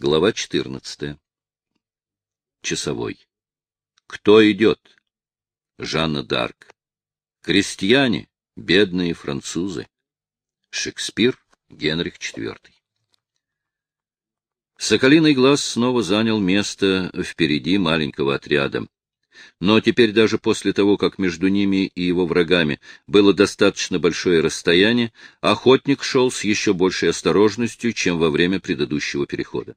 Глава 14. Часовой. Кто идет? Жанна Д'Арк. Крестьяне, бедные французы. Шекспир, Генрих IV. Соколиный глаз снова занял место впереди маленького отряда. Но теперь даже после того, как между ними и его врагами было достаточно большое расстояние, охотник шел с еще большей осторожностью, чем во время предыдущего перехода.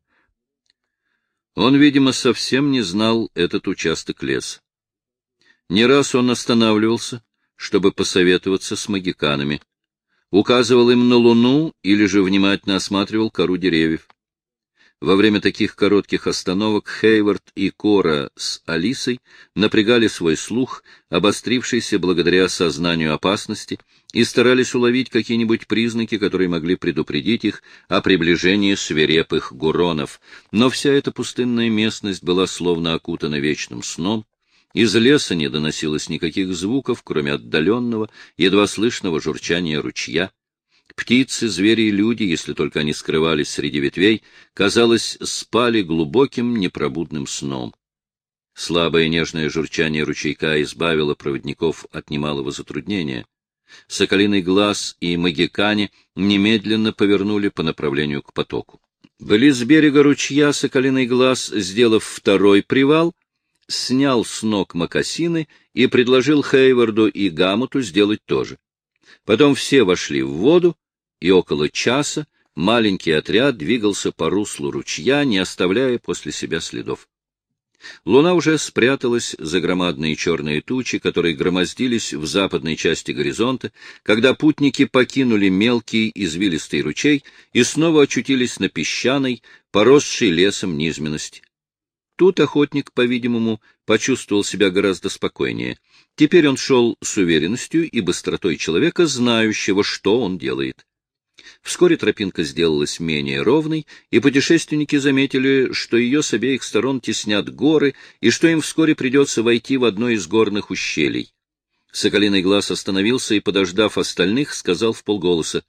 Он, видимо, совсем не знал этот участок леса. Не раз он останавливался, чтобы посоветоваться с магиканами, указывал им на луну или же внимательно осматривал кору деревьев. Во время таких коротких остановок Хейвард и Кора с Алисой напрягали свой слух, обострившийся благодаря сознанию опасности, и старались уловить какие-нибудь признаки, которые могли предупредить их о приближении свирепых гуронов. Но вся эта пустынная местность была словно окутана вечным сном. Из леса не доносилось никаких звуков, кроме отдаленного, едва слышного журчания ручья. Птицы, звери и люди, если только они скрывались среди ветвей, казалось, спали глубоким непробудным сном. Слабое нежное журчание ручейка избавило проводников от немалого затруднения. Соколиный глаз и магикане немедленно повернули по направлению к потоку. Близ берега ручья Соколиный глаз, сделав второй привал, снял с ног мокасины и предложил Хейварду и Гамуту сделать то же. Потом все вошли в воду, и около часа маленький отряд двигался по руслу ручья, не оставляя после себя следов. Луна уже спряталась за громадные черные тучи, которые громоздились в западной части горизонта, когда путники покинули мелкий извилистый ручей и снова очутились на песчаной, поросшей лесом низменности. Тут охотник, по-видимому, почувствовал себя гораздо спокойнее. Теперь он шел с уверенностью и быстротой человека, знающего, что он делает. Вскоре тропинка сделалась менее ровной, и путешественники заметили, что ее с обеих сторон теснят горы, и что им вскоре придется войти в одно из горных ущелий. Соколиный глаз остановился и, подождав остальных, сказал в полголоса,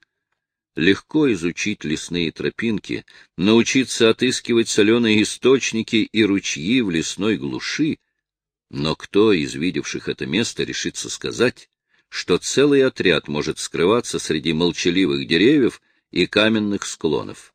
Легко изучить лесные тропинки, научиться отыскивать соленые источники и ручьи в лесной глуши, но кто из видевших это место решится сказать, что целый отряд может скрываться среди молчаливых деревьев и каменных склонов.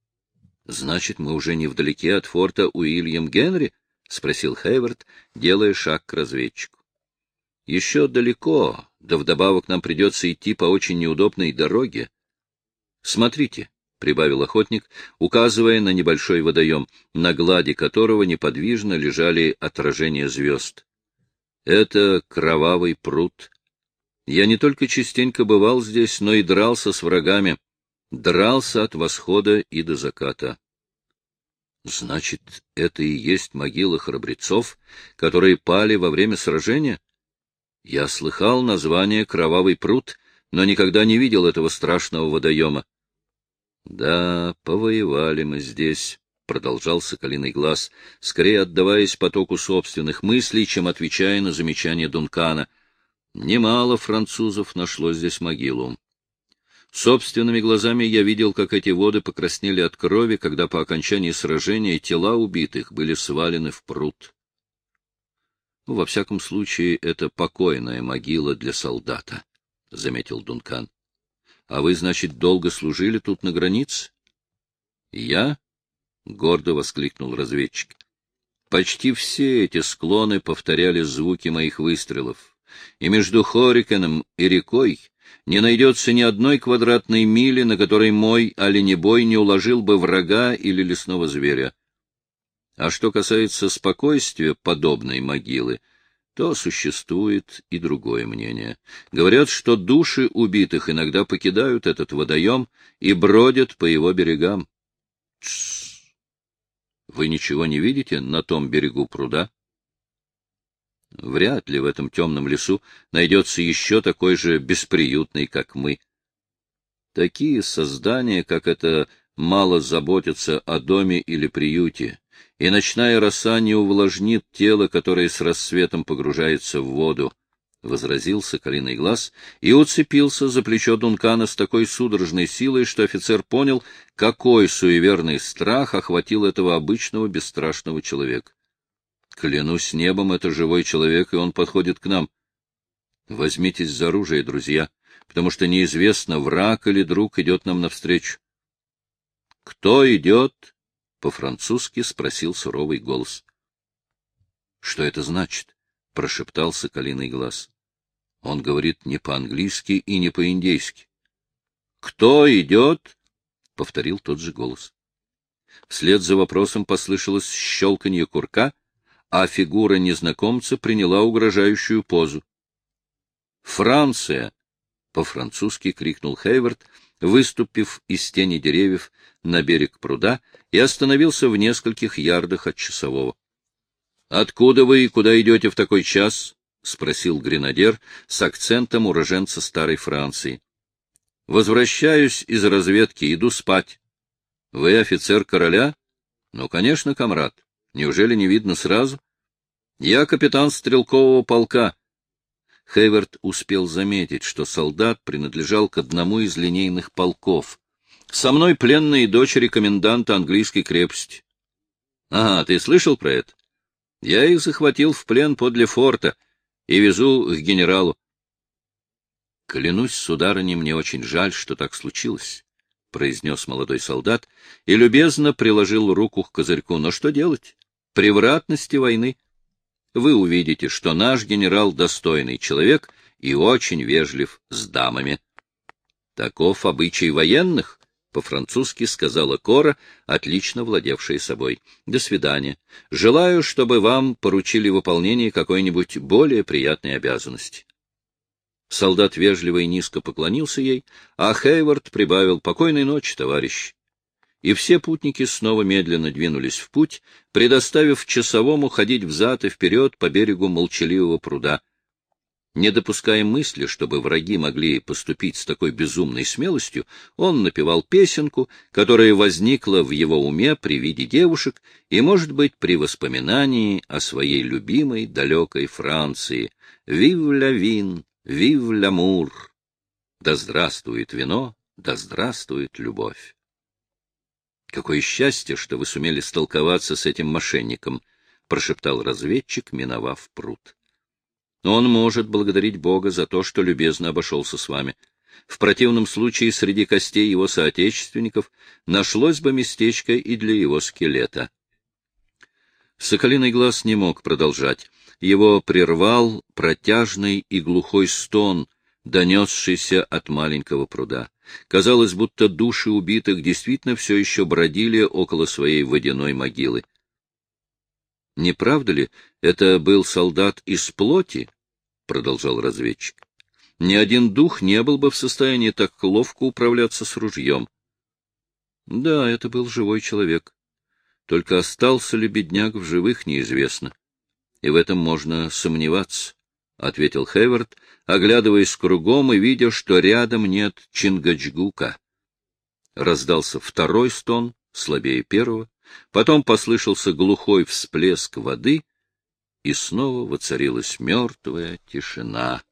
— Значит, мы уже не вдалеке от форта Уильям Генри? — спросил Хейвард, делая шаг к разведчику. — Еще далеко, да вдобавок нам придется идти по очень неудобной дороге. — Смотрите, — прибавил охотник, указывая на небольшой водоем, на глади которого неподвижно лежали отражения звезд. — Это кровавый пруд я не только частенько бывал здесь, но и дрался с врагами. Дрался от восхода и до заката. Значит, это и есть могила храбрецов, которые пали во время сражения? Я слыхал название «Кровавый пруд», но никогда не видел этого страшного водоема. Да, повоевали мы здесь, — продолжал Соколиный глаз, скорее отдаваясь потоку собственных мыслей, чем отвечая на замечание Дункана — Немало французов нашло здесь могилу. Собственными глазами я видел, как эти воды покраснели от крови, когда по окончании сражения тела убитых были свалены в пруд. Во всяком случае, это покойная могила для солдата, — заметил Дункан. — А вы, значит, долго служили тут на границе? — Я? — гордо воскликнул разведчик. Почти все эти склоны повторяли звуки моих выстрелов и между Хорикеном и рекой не найдется ни одной квадратной мили, на которой мой оленебой не уложил бы врага или лесного зверя. А что касается спокойствия подобной могилы, то существует и другое мнение. Говорят, что души убитых иногда покидают этот водоем и бродят по его берегам. Тссс! Вы ничего не видите на том берегу пруда? Вряд ли в этом темном лесу найдется еще такой же бесприютный, как мы. Такие создания, как это, мало заботятся о доме или приюте, и ночная роса не увлажнит тело, которое с рассветом погружается в воду. — возразил соколиный глаз и уцепился за плечо Дункана с такой судорожной силой, что офицер понял, какой суеверный страх охватил этого обычного бесстрашного человека. Клянусь небом, это живой человек, и он подходит к нам. Возьмитесь за оружие, друзья, потому что неизвестно, враг или друг идет нам навстречу. — Кто идет? — по-французски спросил суровый голос. — Что это значит? — прошептал соколиный глаз. Он говорит не по-английски и не по-индейски. — Кто идет? — повторил тот же голос. Вслед за вопросом послышалось щелканье курка, а фигура незнакомца приняла угрожающую позу. «Франция!» — по-французски крикнул Хейвард, выступив из тени деревьев на берег пруда и остановился в нескольких ярдах от часового. Откуда вы и куда идете в такой час? — спросил гренадер с акцентом уроженца старой Франции. — Возвращаюсь из разведки, иду спать. — Вы офицер короля? — Ну, конечно, комрад. Неужели не видно сразу? — Я капитан стрелкового полка. Хейвард успел заметить, что солдат принадлежал к одному из линейных полков. Со мной пленные дочери коменданта английской крепости. — Ага, ты слышал про это? Я их захватил в плен подле форта и везу к генералу. Клянусь, сударыне, мне очень жаль, что так случилось, — произнес молодой солдат и любезно приложил руку к козырьку. Но что делать? Превратности войны. Вы увидите, что наш генерал достойный человек и очень вежлив с дамами. Таков обычай военных, — по-французски сказала Кора, отлично владевшая собой. — До свидания. Желаю, чтобы вам поручили выполнение какой-нибудь более приятной обязанности. Солдат вежливо и низко поклонился ей, а Хейвард прибавил «Покойной ночи, товарищ». И все путники снова медленно двинулись в путь, предоставив часовому ходить взад и вперед по берегу молчаливого пруда, не допуская мысли, чтобы враги могли поступить с такой безумной смелостью, он напевал песенку, которая возникла в его уме при виде девушек и, может быть, при воспоминании о своей любимой далекой Франции. «Вив ля вин, вив ля мур! Да здравствует вино, да здравствует любовь!» «Какое счастье, что вы сумели столковаться с этим мошенником!» — прошептал разведчик, миновав пруд. Он может благодарить Бога за то, что любезно обошелся с вами. В противном случае среди костей его соотечественников нашлось бы местечко и для его скелета. Соколиный глаз не мог продолжать. Его прервал протяжный и глухой стон, донесшийся от маленького пруда. Казалось, будто души убитых действительно все еще бродили около своей водяной могилы. Не правда ли, это был солдат из плоти? — продолжал разведчик. Ни один дух не был бы в состоянии так ловко управляться с ружьем. Да, это был живой человек. Только остался ли бедняк в живых, неизвестно. И в этом можно сомневаться, — ответил Хейвард, оглядываясь кругом и видя, что рядом нет Чингачгука. Раздался второй стон, слабее первого, Потом послышался глухой всплеск воды, и снова воцарилась мертвая тишина.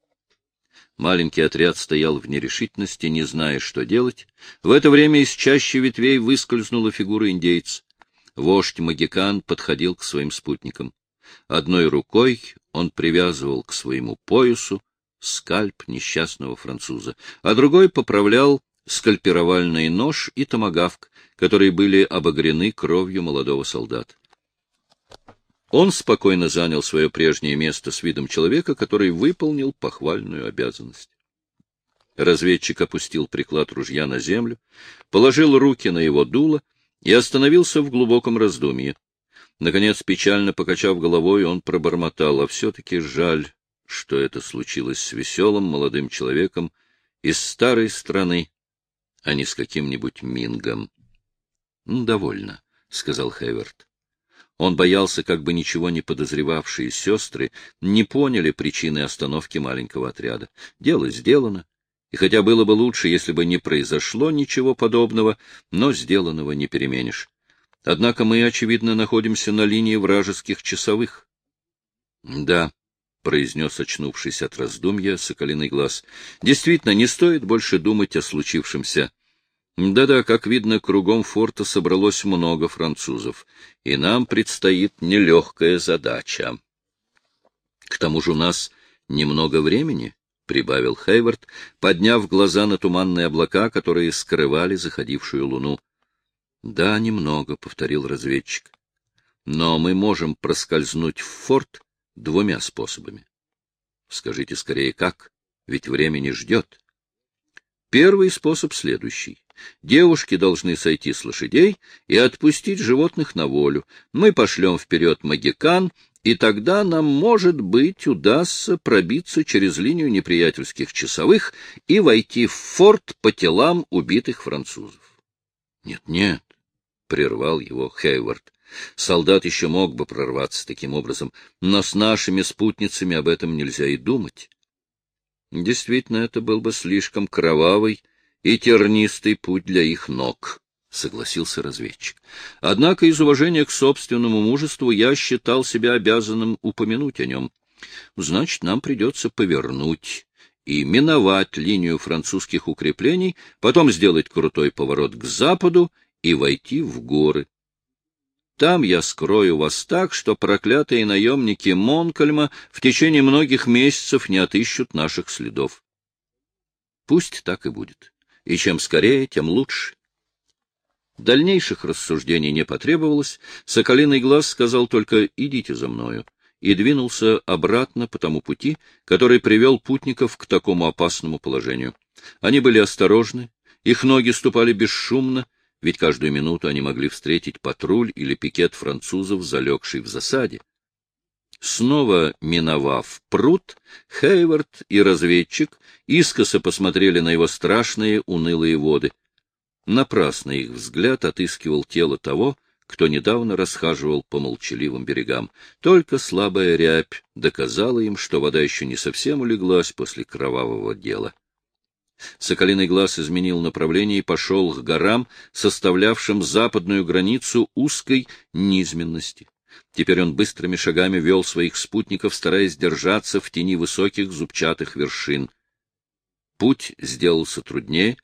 Маленький отряд стоял в нерешительности, не зная, что делать. В это время из чащи ветвей выскользнула фигура индейца. Вождь Магикан подходил к своим спутникам. Одной рукой он привязывал к своему поясу скальп несчастного француза, а другой поправлял скальпировальный нож и томагавк, которые были обогрены кровью молодого солдата. Он спокойно занял свое прежнее место с видом человека, который выполнил похвальную обязанность. Разведчик опустил приклад ружья на землю, положил руки на его дуло и остановился в глубоком раздумье. Наконец, печально покачав головой, он пробормотал, а все-таки жаль, что это случилось с веселым молодым человеком из старой страны, а не с каким-нибудь мингом. — Ну, довольно, — сказал Хеверт. Он боялся, как бы ничего не подозревавшие сестры не поняли причины остановки маленького отряда. Дело сделано, и хотя было бы лучше, если бы не произошло ничего подобного, но сделанного не переменишь. Однако мы, очевидно, находимся на линии вражеских часовых. — Да, — произнес очнувшись от раздумья соколиный глаз. — Действительно, не стоит больше думать о случившемся. Да-да, как видно, кругом форта собралось много французов, и нам предстоит нелегкая задача. К тому же у нас немного времени, — прибавил Хейвард, подняв глаза на туманные облака, которые скрывали заходившую луну. — Да, немного, — повторил разведчик. — Но мы можем проскользнуть в форт двумя способами. Скажите скорее, как? Ведь время не ждет. Первый способ следующий. Девушки должны сойти с лошадей и отпустить животных на волю. Мы пошлем вперед магикан, и тогда нам, может быть, удастся пробиться через линию неприятельских часовых и войти в форт по телам убитых французов. Нет, нет, прервал его Хейвард. Солдат еще мог бы прорваться таким образом, но с нашими спутницами об этом нельзя и думать. Действительно, это был бы слишком кровавый и тернистый путь для их ног, — согласился разведчик. Однако из уважения к собственному мужеству я считал себя обязанным упомянуть о нем. Значит, нам придется повернуть и миновать линию французских укреплений, потом сделать крутой поворот к западу и войти в горы. Там я скрою вас так, что проклятые наемники Монкольма в течение многих месяцев не отыщут наших следов. Пусть так и будет. И чем скорее, тем лучше. Дальнейших рассуждений не потребовалось. Соколиный глаз сказал только «идите за мною» и двинулся обратно по тому пути, который привел путников к такому опасному положению. Они были осторожны, их ноги ступали бесшумно, ведь каждую минуту они могли встретить патруль или пикет французов, залегший в засаде. Снова миновав пруд, Хейвард и разведчик искоса посмотрели на его страшные унылые воды. Напрасно их взгляд отыскивал тело того, кто недавно расхаживал по молчаливым берегам. Только слабая рябь доказала им, что вода еще не совсем улеглась после кровавого дела. Соколиный глаз изменил направление и пошел к горам, составлявшим западную границу узкой низменности. Теперь он быстрыми шагами вел своих спутников, стараясь держаться в тени высоких зубчатых вершин. Путь сделался труднее.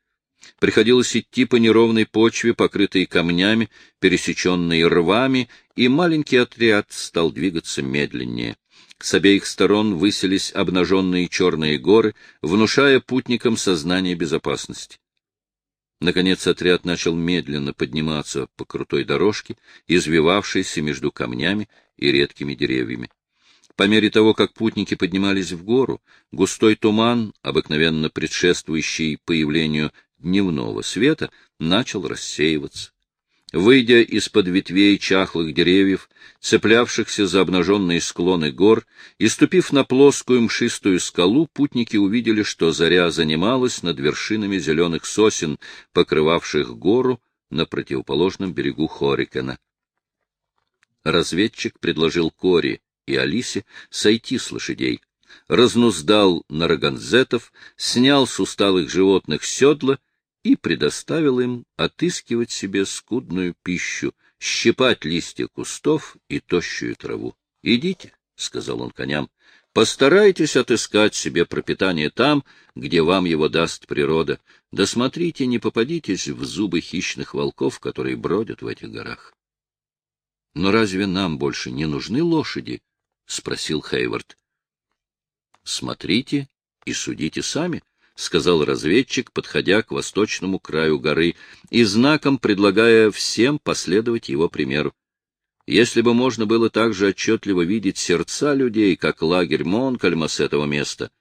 Приходилось идти по неровной почве, покрытой камнями, пересеченной рвами, и маленький отряд стал двигаться медленнее. С обеих сторон высились обнаженные черные горы, внушая путникам сознание безопасности. Наконец отряд начал медленно подниматься по крутой дорожке, извивавшейся между камнями и редкими деревьями. По мере того, как путники поднимались в гору, густой туман, обыкновенно предшествующий появлению дневного света, начал рассеиваться. Выйдя из-под ветвей чахлых деревьев, цеплявшихся за обнаженные склоны гор, и ступив на плоскую мшистую скалу, путники увидели, что заря занималась над вершинами зеленых сосен, покрывавших гору на противоположном берегу Хорикена. Разведчик предложил Кори и Алисе сойти с лошадей, разнуздал нараганзетов, снял с усталых животных седла и предоставил им отыскивать себе скудную пищу, щипать листья кустов и тощую траву. — Идите, — сказал он коням, — постарайтесь отыскать себе пропитание там, где вам его даст природа. Да смотрите, не попадитесь в зубы хищных волков, которые бродят в этих горах. — Но разве нам больше не нужны лошади? — спросил Хейвард. — Смотрите и судите сами, —— сказал разведчик, подходя к восточному краю горы и знаком предлагая всем последовать его примеру. Если бы можно было так же отчетливо видеть сердца людей, как лагерь Монкальма с этого места,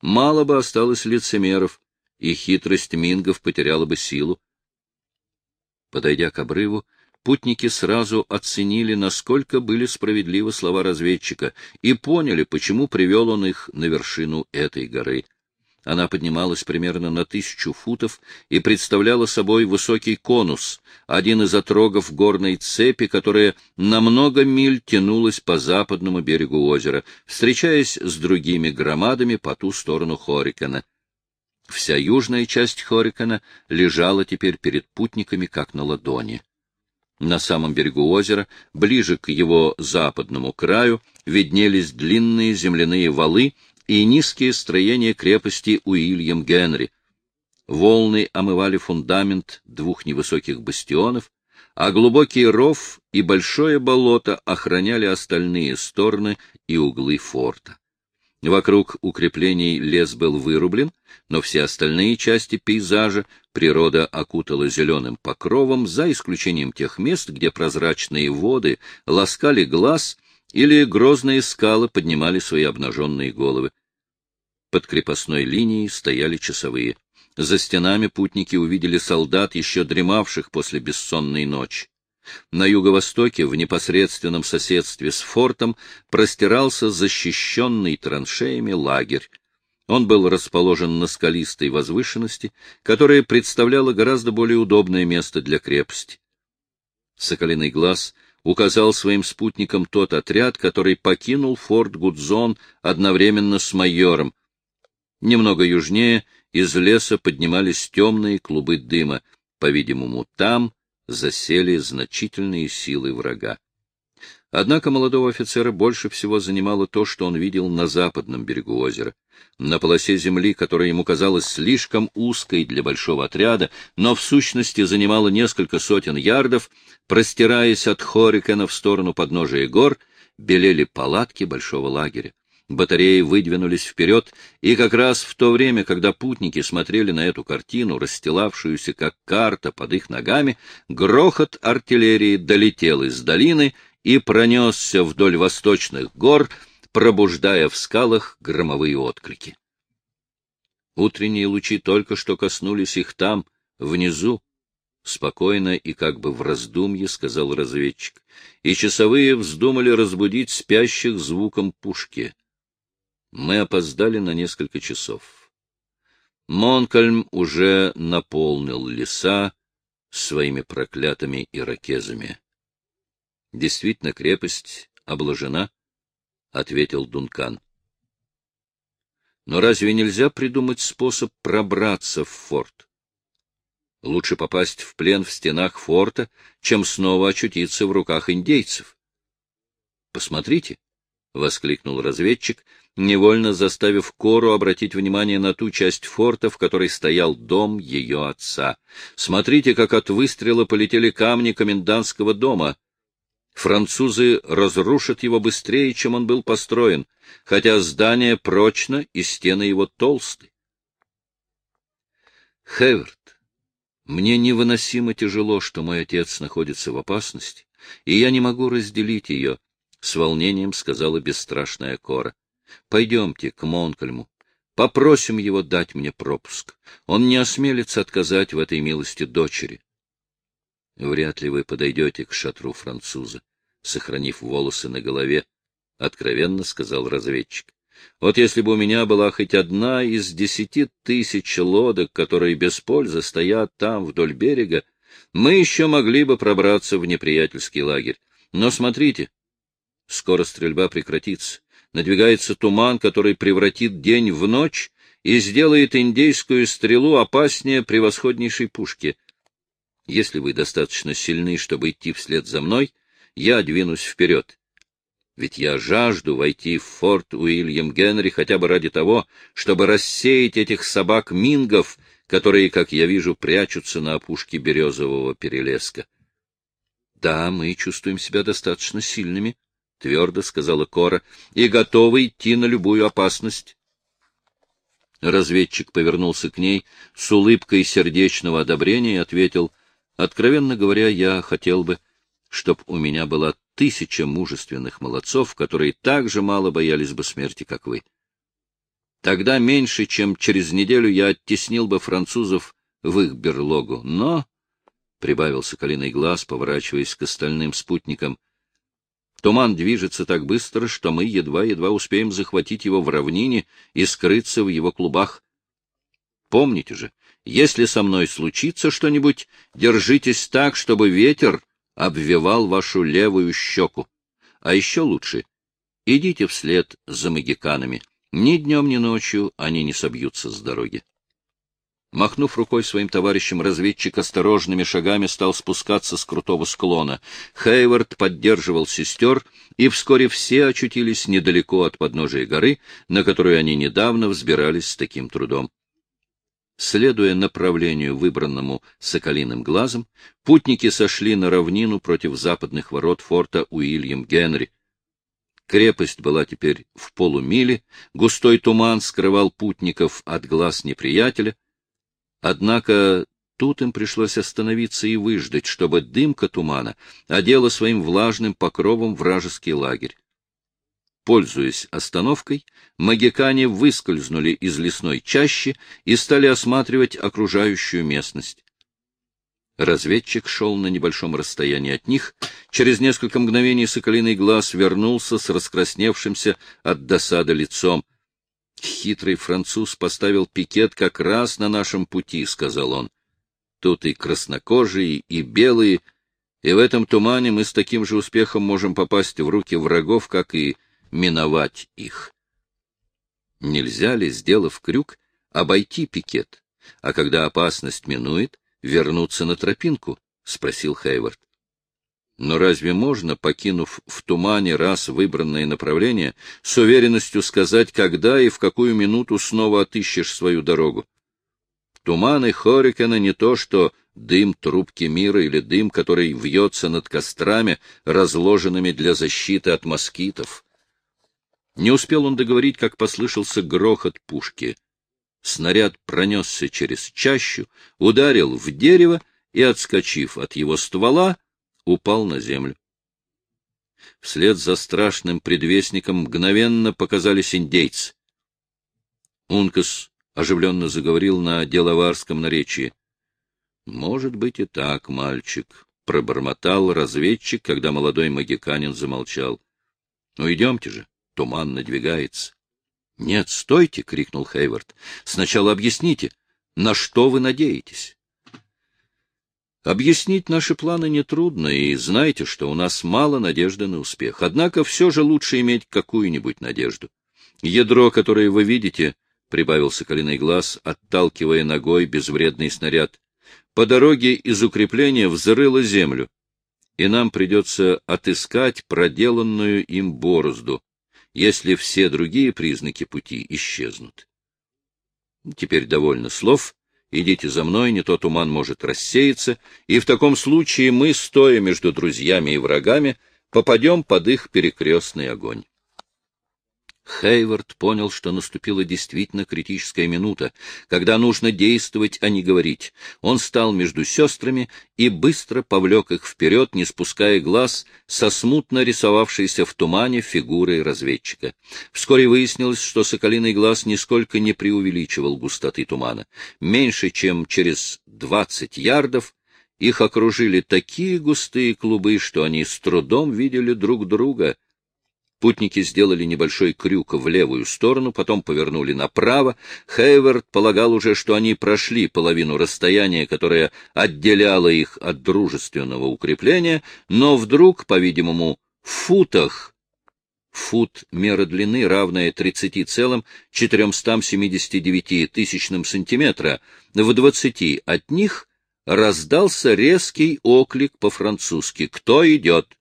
мало бы осталось лицемеров, и хитрость мингов потеряла бы силу. Подойдя к обрыву, путники сразу оценили, насколько были справедливы слова разведчика, и поняли, почему привел он их на вершину этой горы — она поднималась примерно на тысячу футов и представляла собой высокий конус, один из отрогов горной цепи, которая на много миль тянулась по западному берегу озера, встречаясь с другими громадами по ту сторону Хорикена. Вся южная часть Хорикена лежала теперь перед путниками, как на ладони. На самом берегу озера, ближе к его западному краю, виднелись длинные земляные валы и низкие строения крепости Уильям Генри. Волны омывали фундамент двух невысоких бастионов, а глубокий ров и большое болото охраняли остальные стороны и углы форта. Вокруг укреплений лес был вырублен, но все остальные части пейзажа природа окутала зеленым покровом, за исключением тех мест, где прозрачные воды ласкали глаз или грозные скалы поднимали свои обнаженные головы. Под крепостной линией стояли часовые. За стенами путники увидели солдат, еще дремавших после бессонной ночи. На юго-востоке, в непосредственном соседстве с фортом, простирался защищенный траншеями лагерь. Он был расположен на скалистой возвышенности, которая представляла гораздо более удобное место для крепости. Соколиный глаз указал своим спутникам тот отряд, который покинул форт Гудзон одновременно с майором. Немного южнее из леса поднимались темные клубы дыма. По-видимому, там засели значительные силы врага. Однако молодого офицера больше всего занимало то, что он видел на западном берегу озера. На полосе земли, которая ему казалась слишком узкой для большого отряда, но в сущности занимала несколько сотен ярдов, простираясь от Хорикена в сторону подножия гор, белели палатки большого лагеря. Батареи выдвинулись вперед, и как раз в то время, когда путники смотрели на эту картину, расстилавшуюся как карта под их ногами, грохот артиллерии долетел из долины и пронесся вдоль восточных гор, пробуждая в скалах громовые отклики. Утренние лучи только что коснулись их там, внизу, спокойно и как бы в раздумье сказал разведчик, и часовые вздумали разбудить спящих звуком пушки. Мы опоздали на несколько часов. Монкольм уже наполнил леса своими проклятыми иракезами. Действительно, крепость обложена, — ответил Дункан. Но разве нельзя придумать способ пробраться в форт? Лучше попасть в плен в стенах форта, чем снова очутиться в руках индейцев. Посмотрите, — воскликнул разведчик, невольно заставив Кору обратить внимание на ту часть форта, в которой стоял дом ее отца. Смотрите, как от выстрела полетели камни комендантского дома. Французы разрушат его быстрее, чем он был построен, хотя здание прочно и стены его толсты. Хеверт, мне невыносимо тяжело, что мой отец находится в опасности, и я не могу разделить ее, — с волнением сказала бесстрашная Кора. Пойдемте к Монкольму. Попросим его дать мне пропуск. Он не осмелится отказать в этой милости дочери. Вряд ли вы подойдете к шатру француза, сохранив волосы на голове, — откровенно сказал разведчик. Вот если бы у меня была хоть одна из десяти тысяч лодок, которые без пользы стоят там, вдоль берега, мы еще могли бы пробраться в неприятельский лагерь. Но смотрите, скоро стрельба прекратится надвигается туман, который превратит день в ночь и сделает индейскую стрелу опаснее превосходнейшей пушки. Если вы достаточно сильны, чтобы идти вслед за мной, я двинусь вперед. Ведь я жажду войти в форт Уильям Генри хотя бы ради того, чтобы рассеять этих собак-мингов, которые, как я вижу, прячутся на опушке березового перелеска. Да, мы чувствуем себя достаточно сильными, — твердо сказала Кора, — и готова идти на любую опасность. Разведчик повернулся к ней с улыбкой сердечного одобрения и ответил, — Откровенно говоря, я хотел бы, чтоб у меня была тысяча мужественных молодцов, которые так же мало боялись бы смерти, как вы. Тогда меньше, чем через неделю я оттеснил бы французов в их берлогу. Но, — прибавил Соколиный глаз, поворачиваясь к остальным спутникам, Туман движется так быстро, что мы едва-едва успеем захватить его в равнине и скрыться в его клубах. Помните же, если со мной случится что-нибудь, держитесь так, чтобы ветер обвивал вашу левую щеку. А еще лучше, идите вслед за магиканами. Ни днем, ни ночью они не собьются с дороги. Махнув рукой своим товарищам, разведчик осторожными шагами стал спускаться с крутого склона. Хейвард поддерживал сестер, и вскоре все очутились недалеко от подножия горы, на которую они недавно взбирались с таким трудом. Следуя направлению, выбранному Соколиным глазом, путники сошли на равнину против западных ворот форта Уильям Генри. Крепость была теперь в полумиле, густой туман скрывал путников от глаз неприятеля, Однако тут им пришлось остановиться и выждать, чтобы дымка тумана одела своим влажным покровом вражеский лагерь. Пользуясь остановкой, магикане выскользнули из лесной чащи и стали осматривать окружающую местность. Разведчик шел на небольшом расстоянии от них. Через несколько мгновений соколиный глаз вернулся с раскрасневшимся от досады лицом — Хитрый француз поставил пикет как раз на нашем пути, — сказал он. Тут и краснокожие, и белые, и в этом тумане мы с таким же успехом можем попасть в руки врагов, как и миновать их. Нельзя ли, сделав крюк, обойти пикет, а когда опасность минует, вернуться на тропинку? — спросил Хейвард. Но разве можно, покинув в тумане раз выбранное направление, с уверенностью сказать, когда и в какую минуту снова отыщешь свою дорогу? Туманы Хорикена не то, что дым трубки мира или дым, который вьется над кострами, разложенными для защиты от москитов. Не успел он договорить, как послышался грохот пушки. Снаряд пронесся через чащу, ударил в дерево и, отскочив от его ствола, упал на землю. Вслед за страшным предвестником мгновенно показались индейцы. Ункас оживленно заговорил на деловарском наречии. — Может быть и так, мальчик, — пробормотал разведчик, когда молодой магиканин замолчал. — Ну, идемте же, туман надвигается. — Нет, стойте! — крикнул Хейвард. — Сначала объясните, на что вы надеетесь? Объяснить наши планы нетрудно, и знайте, что у нас мало надежды на успех. Однако все же лучше иметь какую-нибудь надежду. Ядро, которое вы видите, — прибавил соколиный глаз, отталкивая ногой безвредный снаряд, — по дороге из укрепления взрыло землю, и нам придется отыскать проделанную им борозду, если все другие признаки пути исчезнут. Теперь довольно слов — Идите за мной, не то туман может рассеяться, и в таком случае мы, стоя между друзьями и врагами, попадем под их перекрестный огонь. Хейвард понял, что наступила действительно критическая минута, когда нужно действовать, а не говорить. Он стал между сестрами и быстро повлек их вперед, не спуская глаз со смутно рисовавшейся в тумане фигурой разведчика. Вскоре выяснилось, что соколиный глаз нисколько не преувеличивал густоты тумана. Меньше чем через двадцать ярдов их окружили такие густые клубы, что они с трудом видели друг друга — Путники сделали небольшой крюк в левую сторону, потом повернули направо. Хейвард полагал уже, что они прошли половину расстояния, которое отделяло их от дружественного укрепления, но вдруг, по-видимому, в футах фут мера длины, равная 30,479 тысячным сантиметра, в двадцати от них раздался резкий оклик по-французски «Кто идет?»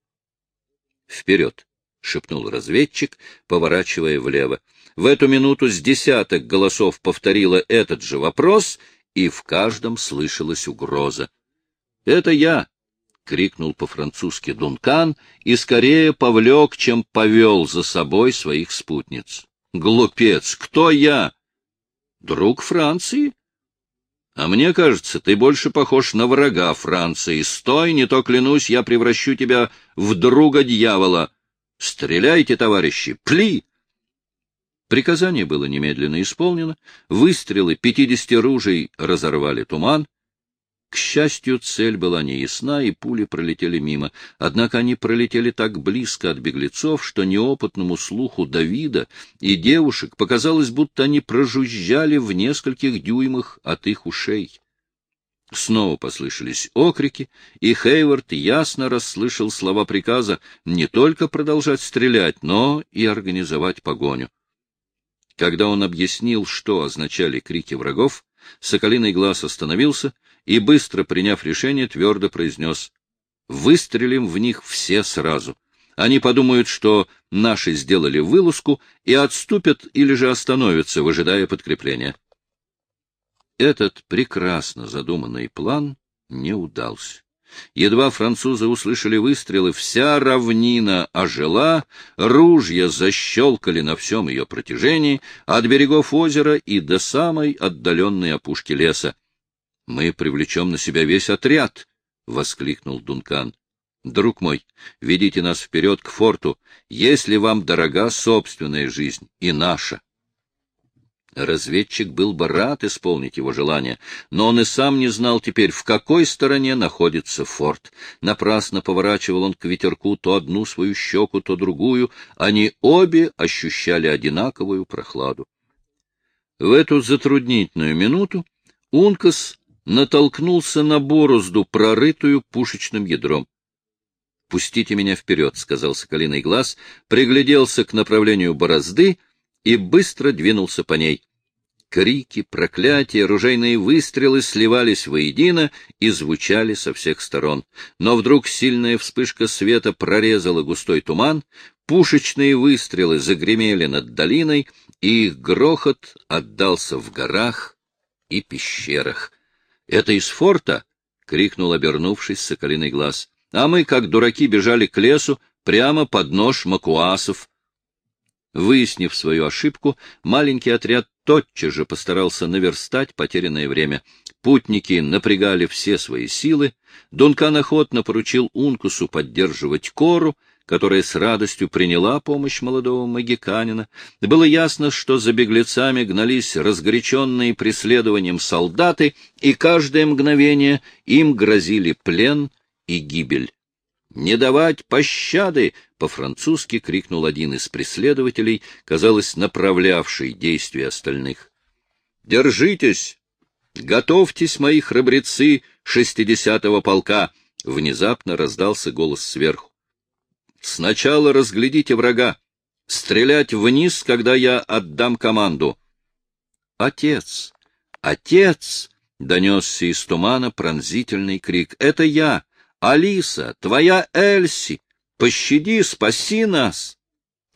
«Вперед!» — шепнул разведчик, поворачивая влево. В эту минуту с десяток голосов повторило этот же вопрос, и в каждом слышалась угроза. — Это я! — крикнул по-французски Дункан и скорее повлек, чем повел за собой своих спутниц. — Глупец! Кто я? — Друг Франции? — А мне кажется, ты больше похож на врага Франции. Стой, не то клянусь, я превращу тебя в друга дьявола. Стреляйте, товарищи! Пли! Приказание было немедленно исполнено. Выстрелы пятидесяти ружей разорвали туман. К счастью, цель была неясна, и пули пролетели мимо. Однако они пролетели так близко от беглецов, что неопытному слуху Давида и девушек показалось, будто они прожужжали в нескольких дюймах от их ушей. Снова послышались окрики, и Хейвард ясно расслышал слова приказа не только продолжать стрелять, но и организовать погоню. Когда он объяснил, что означали крики врагов, Соколиный глаз остановился и, быстро приняв решение, твердо произнес «Выстрелим в них все сразу». Они подумают, что наши сделали вылазку и отступят или же остановятся, выжидая подкрепления. Этот прекрасно задуманный план не удался. Едва французы услышали выстрелы, вся равнина ожила, ружья защелкали на всем ее протяжении, от берегов озера и до самой отдаленной опушки леса. — Мы привлечем на себя весь отряд! — воскликнул Дункан. — Друг мой, ведите нас вперед к форту, если вам дорога собственная жизнь и наша. Разведчик был бы рад исполнить его желание, но он и сам не знал теперь, в какой стороне находится форт. Напрасно поворачивал он к ветерку то одну свою щеку, то другую. Они обе ощущали одинаковую прохладу. В эту затруднительную минуту Ункас натолкнулся на борозду, прорытую пушечным ядром. — Пустите меня вперед, — сказал Соколиный глаз, пригляделся к направлению борозды и быстро двинулся по ней. Крики, проклятия, ружейные выстрелы сливались воедино и звучали со всех сторон. Но вдруг сильная вспышка света прорезала густой туман, пушечные выстрелы загремели над долиной, и их грохот отдался в горах и пещерах. — Это из форта? — крикнул, обернувшись, соколиный глаз. — А мы, как дураки, бежали к лесу, прямо под нож макуасов. Выяснив свою ошибку, маленький отряд тотчас же постарался наверстать потерянное время. Путники напрягали все свои силы. Дункан охотно поручил Ункусу поддерживать Кору, которая с радостью приняла помощь молодого магиканина. Было ясно, что за беглецами гнались разгоряченные преследованием солдаты, и каждое мгновение им грозили плен и гибель. «Не давать пощады!» — по-французски крикнул один из преследователей, казалось, направлявший действия остальных. «Держитесь! Готовьтесь, мои храбрецы шестидесятого полка!» — внезапно раздался голос сверху. «Сначала разглядите врага. Стрелять вниз, когда я отдам команду». «Отец! Отец!» — донесся из тумана пронзительный крик. «Это я!» Алиса, твоя Эльси, пощади, спаси нас!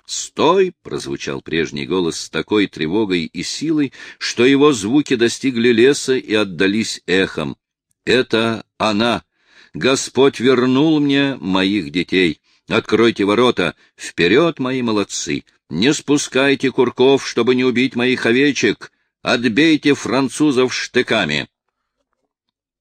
«Стой!» — прозвучал прежний голос с такой тревогой и силой, что его звуки достигли леса и отдались эхом. «Это она! Господь вернул мне моих детей! Откройте ворота! Вперед, мои молодцы! Не спускайте курков, чтобы не убить моих овечек! Отбейте французов штыками!»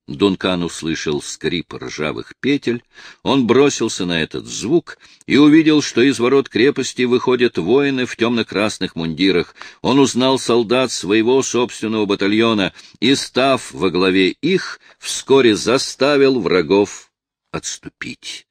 Дункан услышал скрип ржавых петель, он бросился на этот звук и увидел, что из ворот крепости выходят воины в темно-красных мундирах. Он узнал солдат своего собственного батальона и, став во главе их, вскоре заставил врагов отступить.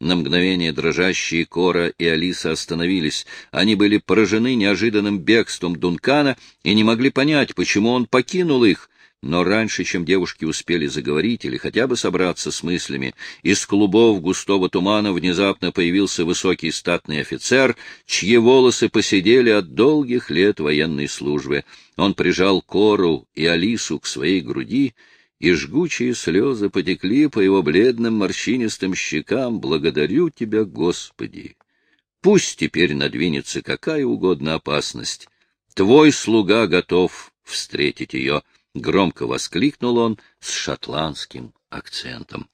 На мгновение дрожащие Кора и Алиса остановились. Они были поражены неожиданным бегством Дункана и не могли понять, почему он покинул их — но раньше, чем девушки успели заговорить или хотя бы собраться с мыслями, из клубов густого тумана внезапно появился высокий статный офицер, чьи волосы посидели от долгих лет военной службы. Он прижал Кору и Алису к своей груди, и жгучие слезы потекли по его бледным морщинистым щекам. «Благодарю тебя, Господи! Пусть теперь надвинется какая угодно опасность. Твой слуга готов встретить ее». — громко воскликнул он с шотландским акцентом.